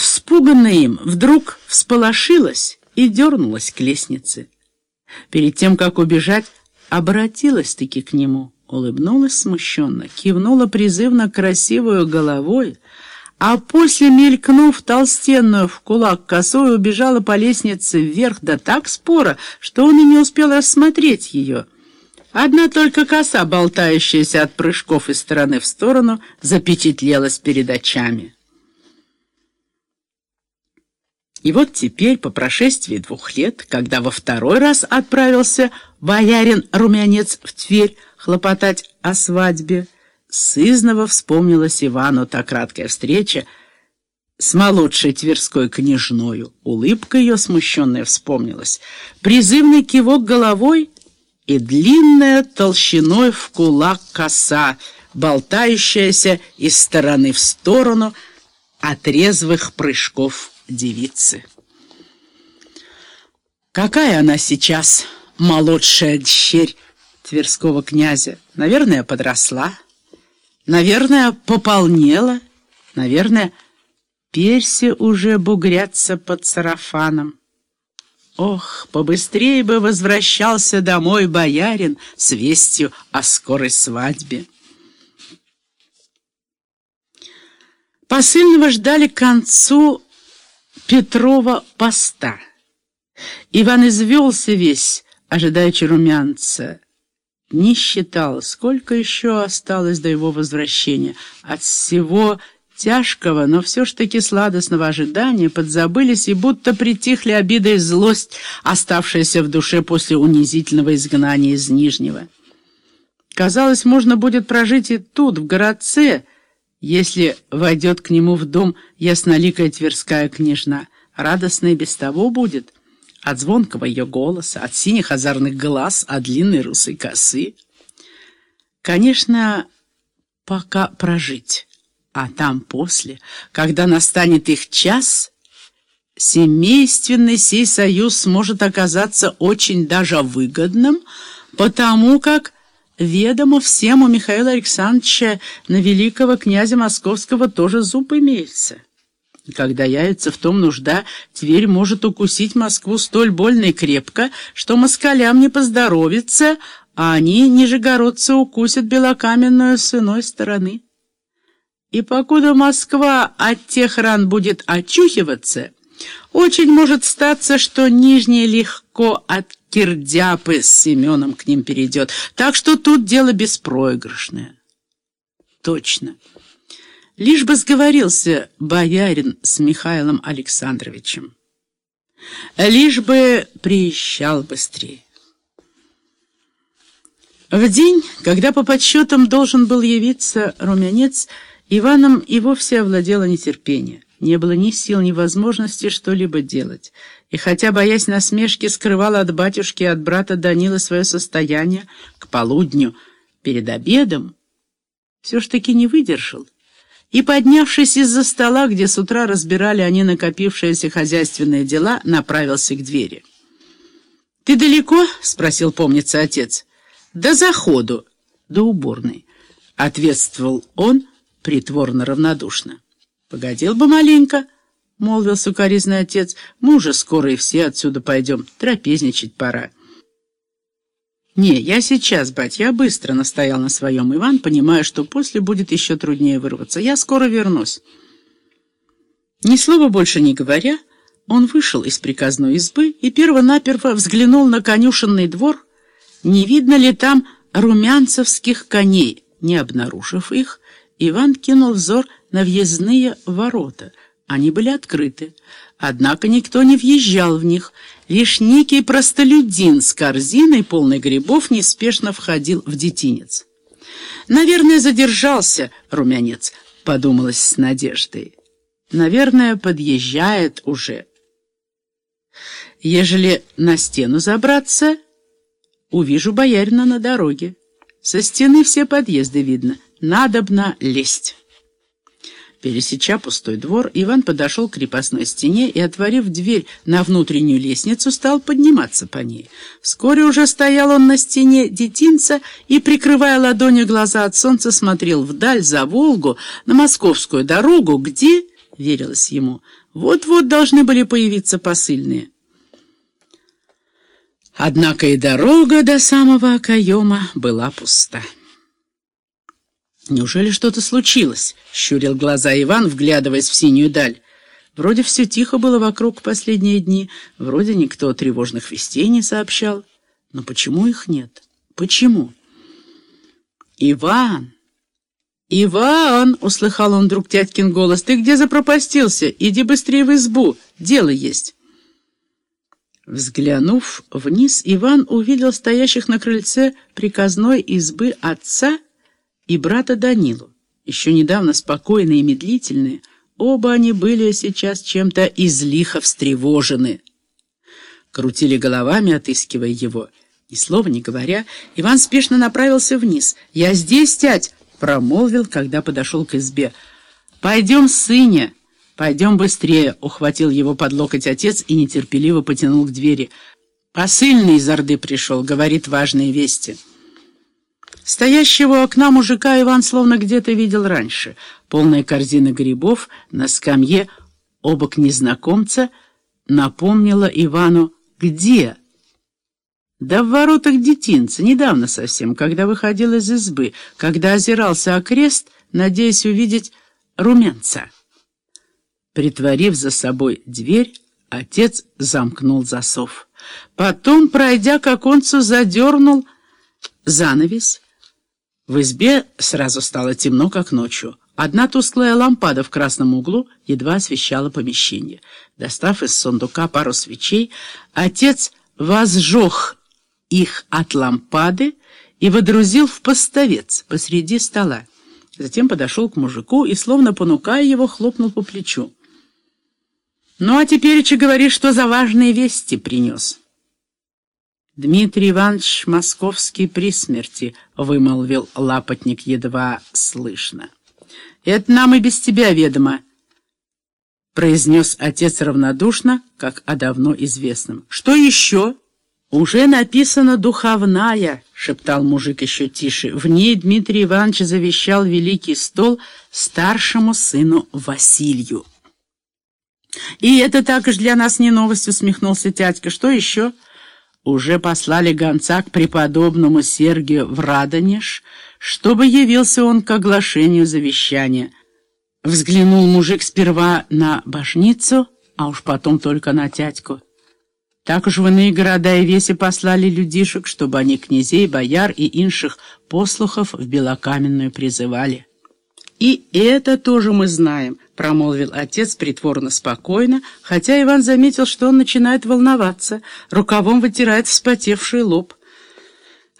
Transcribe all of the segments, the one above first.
вспуганная им, вдруг всполошилась и дернулась к лестнице. Перед тем, как убежать, обратилась-таки к нему, улыбнулась смущенно, кивнула призывно красивую головой, а после, мелькнув толстенную в кулак косой, убежала по лестнице вверх да так спора, что он и не успел рассмотреть ее. Одна только коса, болтающаяся от прыжков из стороны в сторону, запечатлелась перед очами. И вот теперь, по прошествии двух лет, когда во второй раз отправился боярин-румянец в Тверь хлопотать о свадьбе, сызново вспомнилась Ивану та краткая встреча с молодшей тверской княжною. Улыбка ее смущенная вспомнилась, призывный кивок головой и длинная толщиной в кулак коса, болтающаяся из стороны в сторону от резвых прыжков девицы. Какая она сейчас, молодшая дщерь Тверского князя? Наверное, подросла, наверное, пополнела, наверное, перси уже бугрятся под сарафаном. Ох, побыстрее бы возвращался домой боярин с вестью о скорой свадьбе. Посыльного ждали к концу Петрова поста. Иван извелся весь, ожидая румянца. Не считал, сколько еще осталось до его возвращения. От всего тяжкого, но все ж таки сладостного ожидания подзабылись и будто притихли обида и злость, оставшаяся в душе после унизительного изгнания из Нижнего. Казалось, можно будет прожить и тут, в городце, если войдет к нему в дом ясноликая тверская княжна. Радостно и без того будет от звонкого ее голоса, от синих озорных глаз, от длинной русой косы. Конечно, пока прожить, а там после, когда настанет их час, семейственный сей союз может оказаться очень даже выгодным, потому как Ведомо всем у Михаила Александровича на великого князя Московского тоже зуб имеется. Когда явится в том нужда, Тверь может укусить Москву столь больно и крепко, что москалям не поздоровится, а они, нижегородцы, укусят белокаменную с иной стороны. И покуда Москва от тех ран будет очухиваться, очень может статься, что Нижний легко от Кирдяпы с Семеном к ним перейдет. Так что тут дело беспроигрышное. Точно. Лишь бы сговорился боярин с Михаилом Александровичем. Лишь бы приезжал быстрее. В день, когда по подсчетам должен был явиться румянец, Иваном и вовсе овладело нетерпение. Не было ни сил, ни возможности что-либо делать. И хотя, боясь насмешки, скрывал от батюшки и от брата Данила свое состояние к полудню перед обедом, все ж таки не выдержал. И, поднявшись из-за стола, где с утра разбирали они накопившиеся хозяйственные дела, направился к двери. «Ты далеко?» — спросил, помнится, отец. «До заходу, до уборной», — ответствовал он притворно равнодушно. «Погодил бы маленько», — молвил сукоризный отец. «Мы уже скоро и все отсюда пойдем. Трапезничать пора». «Не, я сейчас, бать, я быстро», — настоял на своем Иван, понимая, что после будет еще труднее вырваться. «Я скоро вернусь». Ни слова больше не говоря, он вышел из приказной избы и перво-наперво взглянул на конюшенный двор, не видно ли там румянцевских коней. Не обнаружив их, Иван кинул взор на въездные ворота. Они были открыты. Однако никто не въезжал в них. Лишь некий простолюдин с корзиной, полной грибов, неспешно входил в детинец. «Наверное, задержался румянец», — подумалось с надеждой. «Наверное, подъезжает уже». Ежели на стену забраться, увижу боярина на дороге. Со стены все подъезды видно. Надобно лезть. Пересеча пустой двор, Иван подошел к крепостной стене и, отворив дверь на внутреннюю лестницу, стал подниматься по ней. Вскоре уже стоял он на стене детинца и, прикрывая ладонью глаза от солнца, смотрел вдаль за Волгу, на московскую дорогу, где верилось ему. Вот-вот должны были появиться посыльные. Однако и дорога до самого окоема была пуста. «Неужели что-то случилось?» — щурил глаза Иван, вглядываясь в синюю даль. Вроде все тихо было вокруг последние дни, вроде никто тревожных вестей не сообщал. Но почему их нет? Почему? «Иван! Иван!» — услыхал он вдруг тяткин голос. «Ты где запропастился? Иди быстрее в избу, дело есть». Взглянув вниз, Иван увидел стоящих на крыльце приказной избы отца и брата Данилу. Еще недавно спокойные и медлительные, оба они были сейчас чем-то излихо встревожены. Крутили головами, отыскивая его. Ни слова не говоря, Иван спешно направился вниз. «Я здесь, тять!» — промолвил, когда подошел к избе. «Пойдем, сыне!» «Пойдем быстрее!» — ухватил его под локоть отец и нетерпеливо потянул к двери. «Посыльный из Орды пришел, говорит важные вести». Стоящего у окна мужика Иван словно где-то видел раньше. Полная корзина грибов на скамье обок незнакомца напомнила Ивану «Где?» Да в воротах детинца, недавно совсем, когда выходил из избы, когда озирался окрест, надеясь увидеть румянца. Притворив за собой дверь, отец замкнул засов. Потом, пройдя к оконцу, задернул занавес. В избе сразу стало темно, как ночью. Одна тусклая лампада в красном углу едва освещала помещение. Достав из сундука пару свечей, отец возжег их от лампады и водрузил в поставец посреди стола. Затем подошел к мужику и, словно понукая его, хлопнул по плечу. Ну, а теперь, че говоришь, что за важные вести принес? Дмитрий Иванович Московский при смерти, вымолвил лапотник едва слышно. Это нам и без тебя ведомо, произнес отец равнодушно, как о давно известном. Что еще? «Уже написано «духовная», — шептал мужик еще тише. В ней Дмитрий Иванович завещал великий стол старшему сыну Василию. «И это так уж для нас не новость», — усмехнулся тятька. «Что еще?» «Уже послали гонца к преподобному Сергию в Радонеж, чтобы явился он к оглашению завещания». Взглянул мужик сперва на башницу, а уж потом только на тятьку. Так уж в иные города и веси послали людишек, чтобы они князей, бояр и инших послухов в Белокаменную призывали. «И это тоже мы знаем», — промолвил отец притворно спокойно, хотя Иван заметил, что он начинает волноваться, рукавом вытирает вспотевший лоб.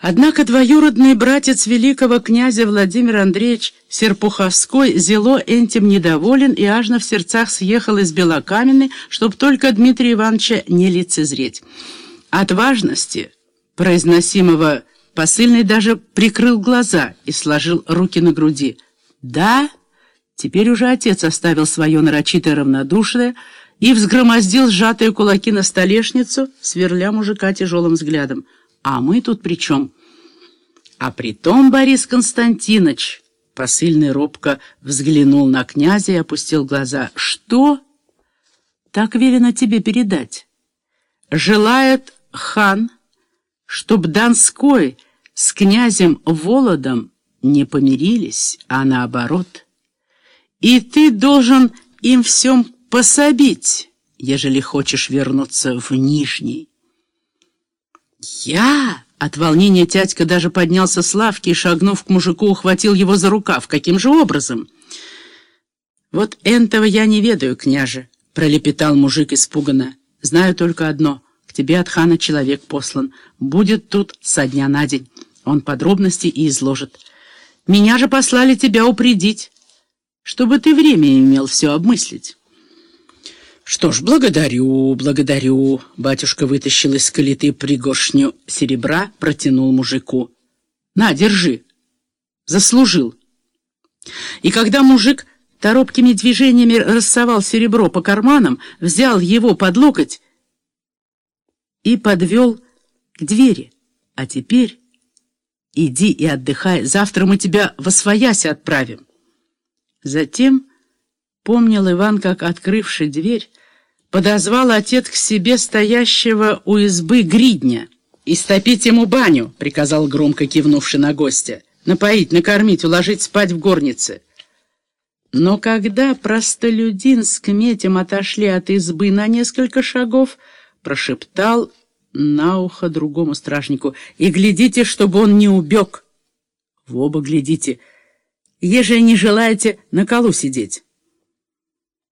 Однако двоюродный братец великого князя Владимир Андреевич Серпуховской зело этим недоволен и аж в сердцах съехал из Белокаменной, чтоб только Дмитрия Ивановича не лицезреть. От важности произносимого посыльный даже прикрыл глаза и сложил руки на груди — «Да?» Теперь уже отец оставил свое нарочитое равнодушие и взгромоздил сжатые кулаки на столешницу, сверля мужика тяжелым взглядом. «А мы тут при чем?» «А при том, Борис Константинович...» Посыльный робко взглянул на князя и опустил глаза. «Что?» «Так велено тебе передать. Желает хан, чтоб Донской с князем Володом не помирились, а наоборот. И ты должен им всем пособить, ежели хочешь вернуться в Нижний. Я... От волнения тятька даже поднялся с лавки и, шагнув к мужику, ухватил его за рукав. Каким же образом? «Вот этого я не ведаю, княже», — пролепетал мужик испуганно. «Знаю только одно. К тебе от хана человек послан. Будет тут со дня на день. Он подробности и изложит. Меня же послали тебя упредить, чтобы ты время имел все обмыслить. Что ж, благодарю, благодарю. Батюшка вытащил из калиты пригоршню серебра, протянул мужику. На, держи. Заслужил. И когда мужик торопкими движениями рассовал серебро по карманам, взял его под локоть и подвел к двери. А теперь... Иди и отдыхай, завтра мы тебя во свояси отправим. Затем помнил Иван, как, открывший дверь, подозвал отец к себе стоящего у избы гридня. «Истопить ему баню», — приказал громко кивнувший на гостя. «Напоить, накормить, уложить спать в горнице». Но когда простолюдин с кметем отошли от избы на несколько шагов, прошептал на ухо другому стражнику, «И глядите, чтобы он не убег!» «В оба глядите, ежели не желаете на колу сидеть».